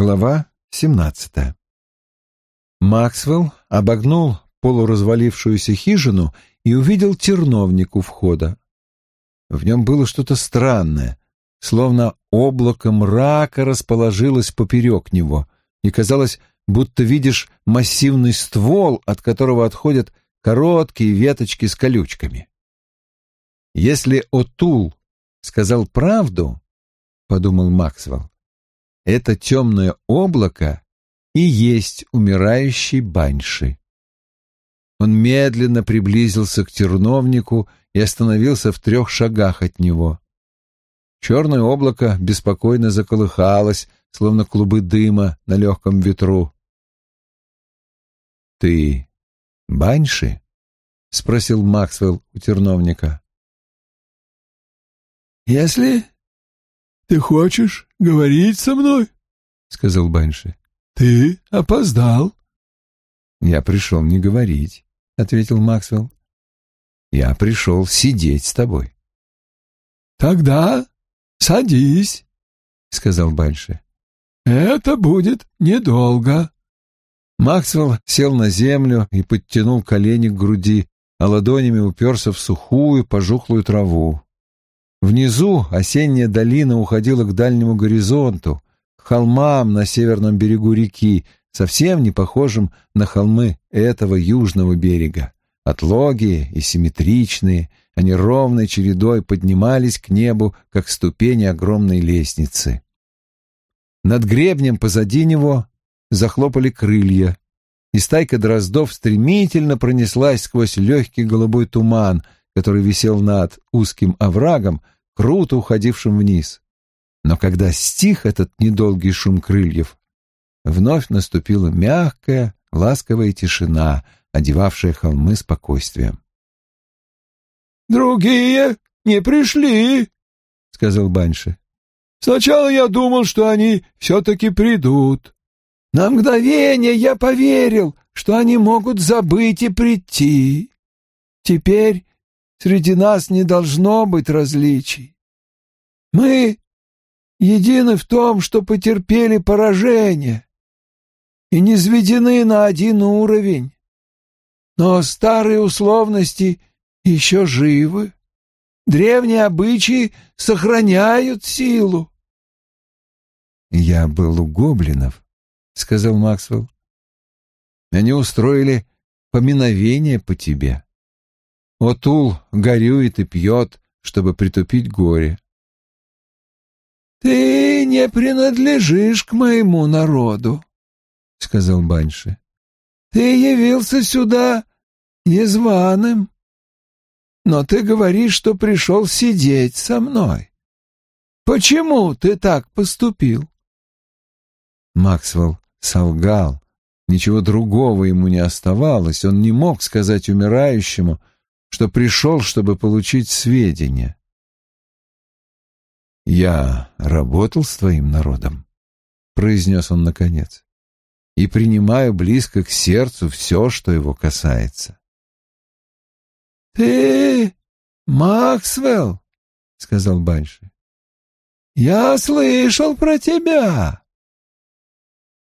Глава 17 Максвелл обогнул полуразвалившуюся хижину и увидел терновник у входа. В нем было что-то странное, словно облако мрака расположилось поперек него, и казалось, будто видишь массивный ствол, от которого отходят короткие веточки с колючками. Если Отул сказал правду, — подумал Максвелл, — это темное облако и есть умирающий Банши. Он медленно приблизился к терновнику и остановился в трех шагах от него. Черное облако беспокойно заколыхалось, словно клубы дыма на легком ветру. «Ты Банши?» — спросил Максвелл у терновника. «Если ты хочешь говорить со мной, — сказал Банши, — ты опоздал». «Я пришел не говорить», — ответил Максвелл. «Я пришел сидеть с тобой». «Тогда садись», — сказал Банши. «Это будет недолго». Максвелл сел на землю и подтянул колени к груди, а ладонями уперся в сухую, пожухлую траву. Внизу осенняя долина уходила к дальнему горизонту, к холмам на северном берегу реки, совсем не похожим на холмы этого южного берега. Отлогие и симметричные, они ровной чередой поднимались к небу, как ступени огромной лестницы. Над гребнем позади него захлопали крылья, и стайка дроздов стремительно пронеслась сквозь легкий голубой туман, который висел над узким оврагом, круто уходившим вниз. Но когда стих этот недолгий шум крыльев, вновь наступила мягкая, ласковая тишина, одевавшая холмы спокойствием. «Другие не пришли», — сказал Банши. «Сначала я думал, что они все-таки придут. На мгновение я поверил, что они могут забыть и прийти. Теперь среди нас не должно быть различий. Мы едины в том, что потерпели поражение и не сведены на один уровень. Но старые условности еще живы. Древние обычаи сохраняют силу. Я был у гоблинов, — сказал Максвелл. «Они устроили поминовение по тебе. Отул горюет и пьет, чтобы притупить горе». «Ты не принадлежишь к моему народу», — сказал Банши. «Ты явился сюда незваным, но ты говоришь, что пришел сидеть со мной. Почему ты так поступил?» Максвелл солгал. Ничего другого ему не оставалось. Он не мог сказать умирающему, что пришел, чтобы получить сведения. «Я работал с твоим народом», — произнес он наконец, — «и принимаю близко к сердцу все, что его касается». «Ты Максвелл», — сказал Банши, — «я слышал про тебя».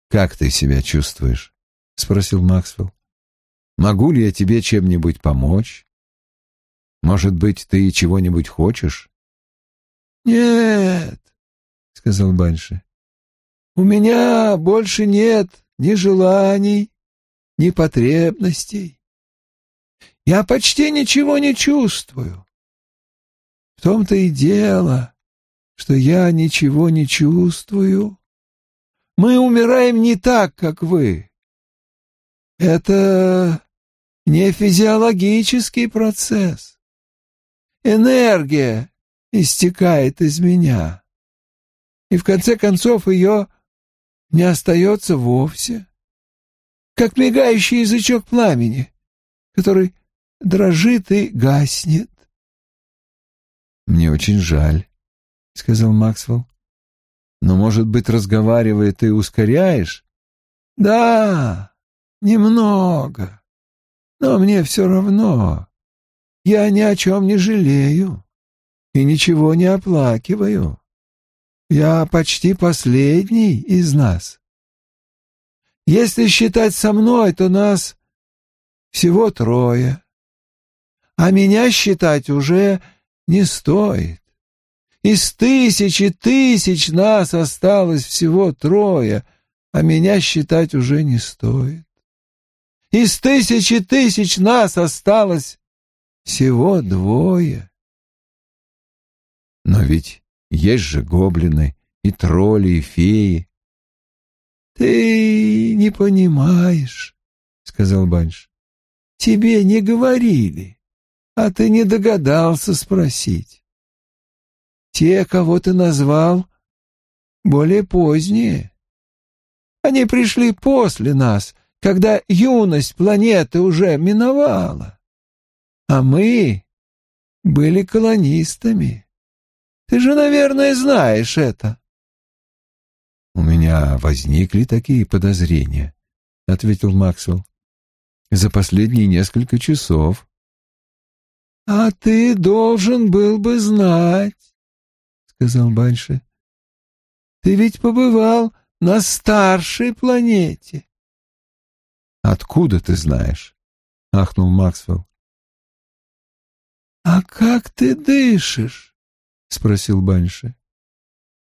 «Как ты себя чувствуешь?» — спросил Максвелл. «Могу ли я тебе чем-нибудь помочь? Может быть, ты чего-нибудь хочешь?» «Нет», — сказал Банши, — «у меня больше нет ни желаний, ни потребностей. Я почти ничего не чувствую. В том-то и дело, что я ничего не чувствую». Мы умираем не так, как вы. Это не физиологический процесс. Энергия истекает из меня. И в конце концов ее не остается вовсе. Как мигающий язычок пламени, который дрожит и гаснет. «Мне очень жаль», — сказал Максвелл. Но, может быть, разговаривая, ты ускоряешь? Да, немного. Но мне все равно. Я ни о чем не жалею и ничего не оплакиваю. я почти последний из нас. Если считать со мной, то нас всего трое. А меня считать уже не стоит. Из тысячи тысяч нас осталось всего трое, а меня считать уже не стоит. Из тысячи тысяч нас осталось всего двое. Но ведь есть же гоблины, и тролли, и феи. — Ты не понимаешь, — сказал Банш. — Тебе не говорили, а ты не догадался спросить. Те, кого ты назвал, более поздние. Они пришли после нас, когда юность планеты уже миновала. А мы были колонистами. Ты же, наверное, знаешь это. У меня возникли такие подозрения, ответил Максвелл. За последние несколько часов. А ты должен был бы знать, сказал Банши. Ты ведь побывал на старшей планете. Откуда ты знаешь? ахнул Максвелл. А как ты дышишь? — спросил Банши.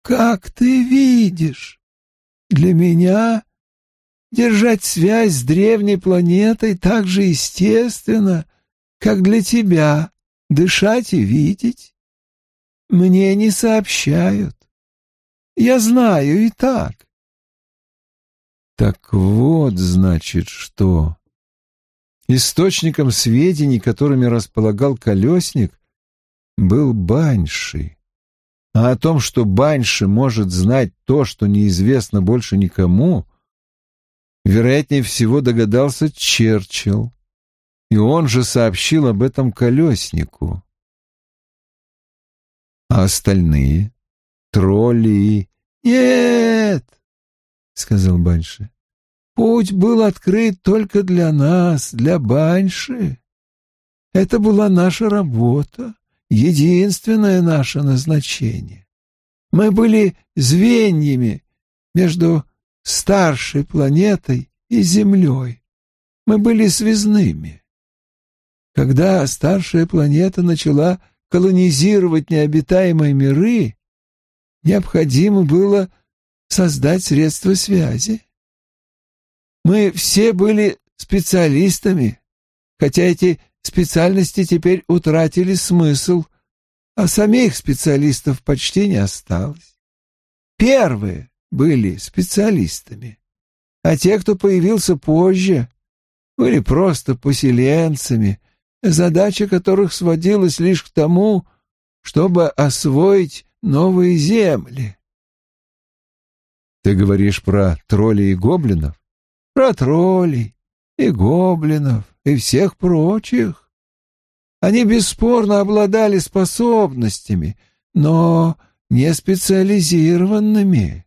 «Как ты видишь? Для меня держать связь с древней планетой так же естественно, как для тебя дышать и видеть. Мне не сообщают. Я знаю и так». «Так вот, значит, что...» Источником сведений, которыми располагал колесник, был Банши. А о том, что Банши может знать то, что неизвестно больше никому, вероятнее всего догадался Черчилл. И он же сообщил об этом колеснику. А остальные? Тролли. «Нет!» — сказал Банши. «Путь был открыт только для нас, для Банши. Это была наша работа единственное наше назначение. Мы были звеньями между старшей планетой и Землей. Мы были связными. Когда старшая планета начала колонизировать необитаемые миры, необходимо было создать средства связи. Мы все были специалистами, хотя эти специальности теперь утратили смысл, а самих специалистов почти не осталось. Первые были специалистами, а те, кто появился позже, были просто поселенцами, задача которых сводилась лишь к тому, чтобы освоить новые земли. Ты говоришь про троллей и гоблинов? Про троллей и гоблинов, и всех прочих. Они бесспорно обладали способностями, но не специализированными.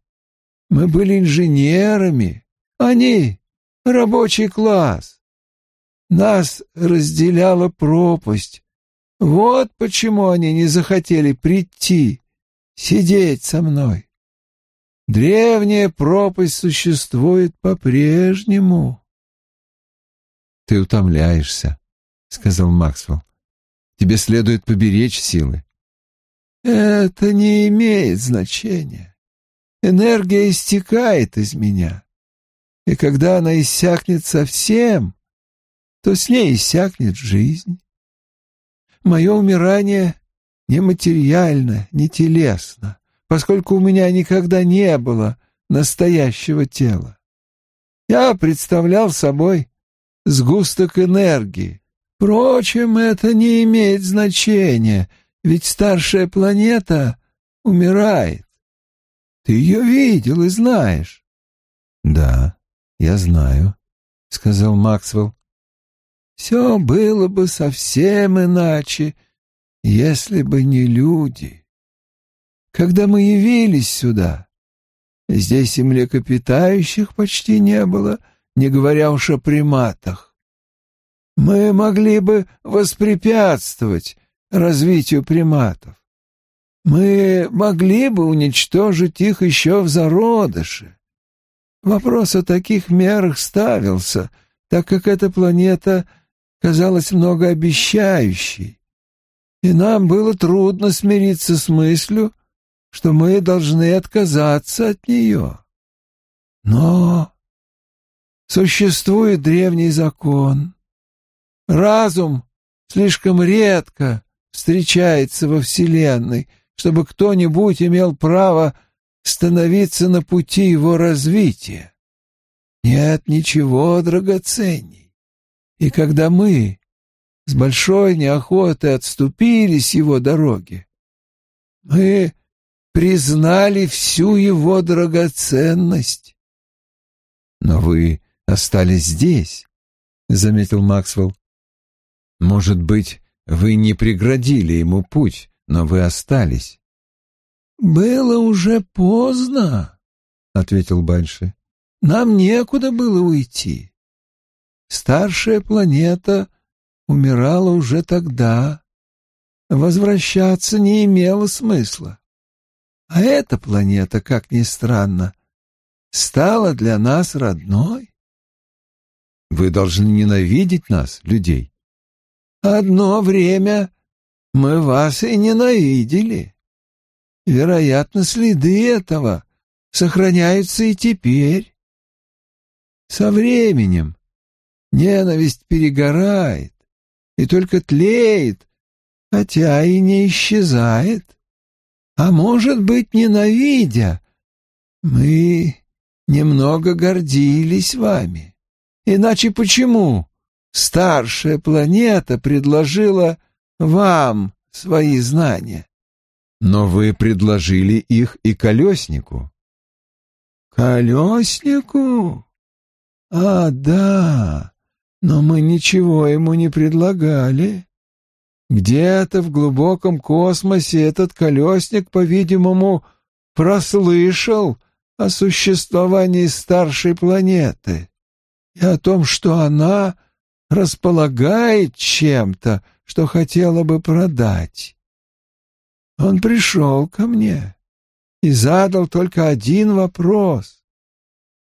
Мы были инженерами, они — рабочий класс. Нас разделяла пропасть. Вот почему они не захотели прийти, сидеть со мной. Древняя пропасть существует по-прежнему. «Ты утомляешься», — сказал Максвелл. «Тебе следует поберечь силы». «Это не имеет значения. Энергия истекает из меня, и когда она иссякнет совсем, то с ней иссякнет жизнь. Мое умирание нематериально, не телесно, поскольку у меня никогда не было настоящего тела. Я представлял собой сгусток энергии. Впрочем, это не имеет значения, ведь старшая планета умирает. Ты ее видел и знаешь. — Да, я знаю, — сказал Максвелл. — Все было бы совсем иначе, если бы не люди. Когда мы явились сюда, здесь и млекопитающих почти не было — не говоря уж о приматах. Мы могли бы воспрепятствовать развитию приматов. Мы могли бы уничтожить их еще в зародыше. Вопрос о таких мерах ставился, так как эта планета казалась многообещающей, и нам было трудно смириться с мыслью, что мы должны отказаться от нее. Но существует древний закон. Разум слишком редко встречается во Вселенной — чтобы кто-нибудь имел право становиться на пути его развития. Нет ничего драгоценней. И когда мы с большой неохотой отступили с его дороги, мы признали всю его драгоценность. Но вы остались здесь, — заметил Максвелл. Может быть, вы не преградили ему путь, но вы остались. «Было уже поздно», — ответил Банши. «Нам некуда было уйти. Старшая планета умирала уже тогда. Возвращаться не имело смысла. А эта планета, как ни странно, стала для нас родной. Вы должны ненавидеть нас, людей. Одно время мы вас и ненавидели. Вероятно, следы этого сохраняются и теперь. Со временем ненависть перегорает и только тлеет, хотя и не исчезает. А может быть, ненавидя, мы немного гордились вами. Иначе почему старшая планета предложила вам свои знания. Но вы предложили их и колеснику. Колеснику? А, да, но мы ничего ему не предлагали. Где-то в глубоком космосе этот колесник, по-видимому, прослышал о существовании старшей планеты и о том, что она располагает чем-то, что хотела бы продать. Он пришел ко мне и задал только один вопрос.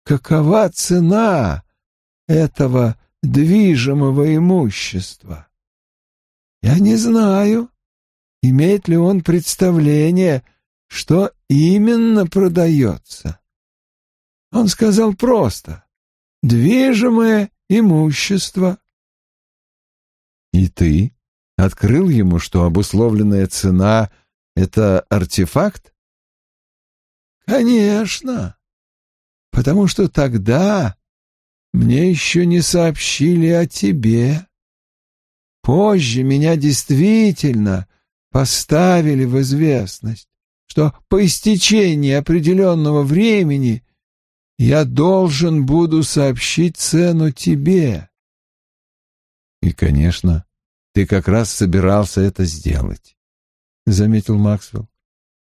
Какова цена этого движимого имущества? Я не знаю, имеет ли он представление, что именно продается. Он сказал просто «движимое имущество». «И ты?» открыл ему, что обусловленная цена — это артефакт? Конечно, потому что тогда мне еще не сообщили о тебе. Позже меня действительно поставили в известность, что по истечении определенного времени я должен буду сообщить цену тебе. И, конечно, ты как раз собирался это сделать, — заметил Максвелл.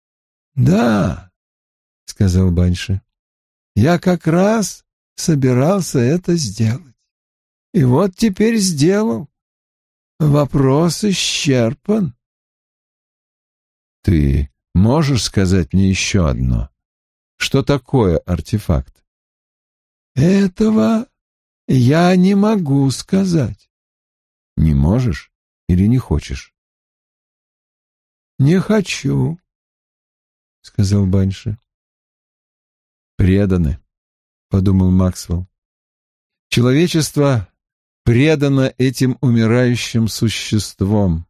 — Да, — сказал Банши, — я как раз собирался это сделать. И вот теперь сделал. Вопрос исчерпан. Ты можешь сказать мне еще одно? Что такое артефакт? Этого я не могу сказать. Не можешь? Или не хочешь? «Не хочу», — сказал Банши. «Преданы», — подумал Максвелл. «Человечество предано этим умирающим существом,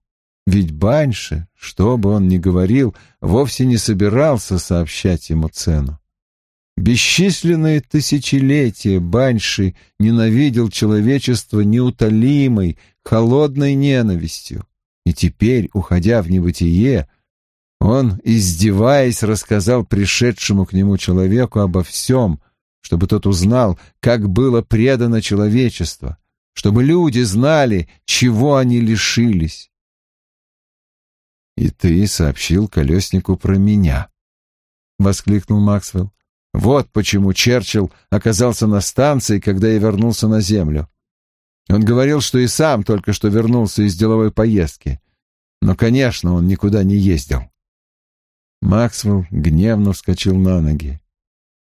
ведь Банши, что бы он ни говорил, вовсе не собирался сообщать ему цену. Бесчисленные тысячелетия Банши ненавидел человечество неутолимой, холодной ненавистью. И теперь, уходя в небытие, он, издеваясь, рассказал пришедшему к нему человеку обо всем, чтобы тот узнал, как было предано человечество, чтобы люди знали, чего они лишились. «И ты сообщил колеснику про меня», — воскликнул Максвелл. Вот почему Черчилл оказался на станции, когда я вернулся на Землю. Он говорил, что и сам только что вернулся из деловой поездки. Но, конечно, он никуда не ездил. Максвелл гневно вскочил на ноги.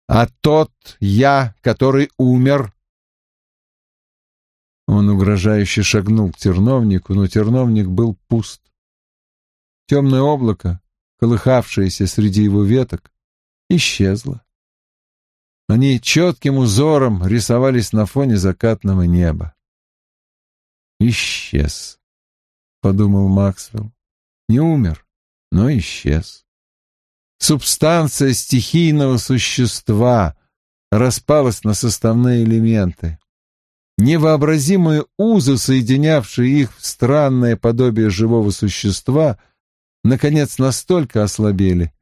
«А тот я, который умер...» Он угрожающе шагнул к терновнику, но терновник был пуст. Темное облако, колыхавшееся среди его веток, исчезло. Они четким узором рисовались на фоне закатного неба. «Исчез», — подумал Максвелл. «Не умер, но исчез». Субстанция стихийного существа распалась на составные элементы. Невообразимые узы, соединявшие их в странное подобие живого существа, наконец настолько ослабели,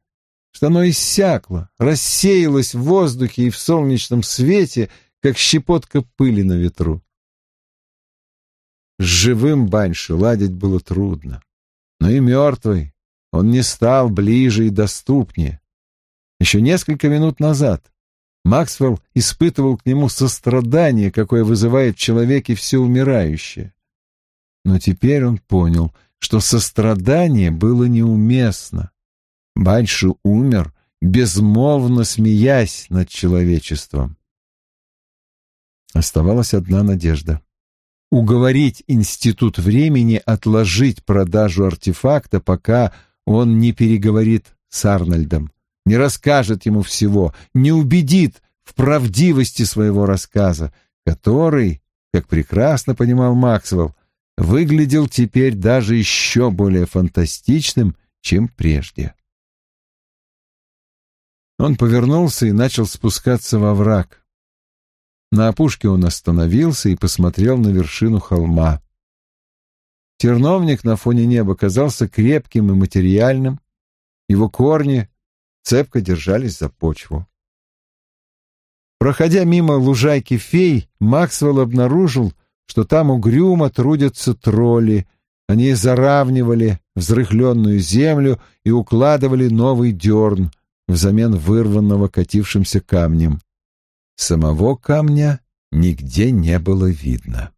что оно иссякло, рассеялось в воздухе и в солнечном свете, как щепотка пыли на ветру. С живым Банши ладить было трудно, но и мертвый он не стал ближе и доступнее. Еще несколько минут назад Максвелл испытывал к нему сострадание, какое вызывает в человеке все умирающее. Но теперь он понял, что сострадание было неуместно. Банши умер, безмолвно смеясь над человечеством. Оставалась одна надежда — уговорить Институт времени отложить продажу артефакта, пока он не переговорит с Арнольдом, не расскажет ему всего, не убедит в правдивости своего рассказа, который, как прекрасно понимал Максвелл, выглядел теперь даже еще более фантастичным, чем прежде. Он повернулся и начал спускаться во враг. На опушке он остановился и посмотрел на вершину холма. Терновник на фоне неба казался крепким и материальным. Его корни цепко держались за почву. Проходя мимо лужайки фей, Максвелл обнаружил, что там угрюмо трудятся тролли. Они заравнивали взрыхленную землю и укладывали новый дерн — взамен вырванного катившимся камнем. Самого камня нигде не было видно.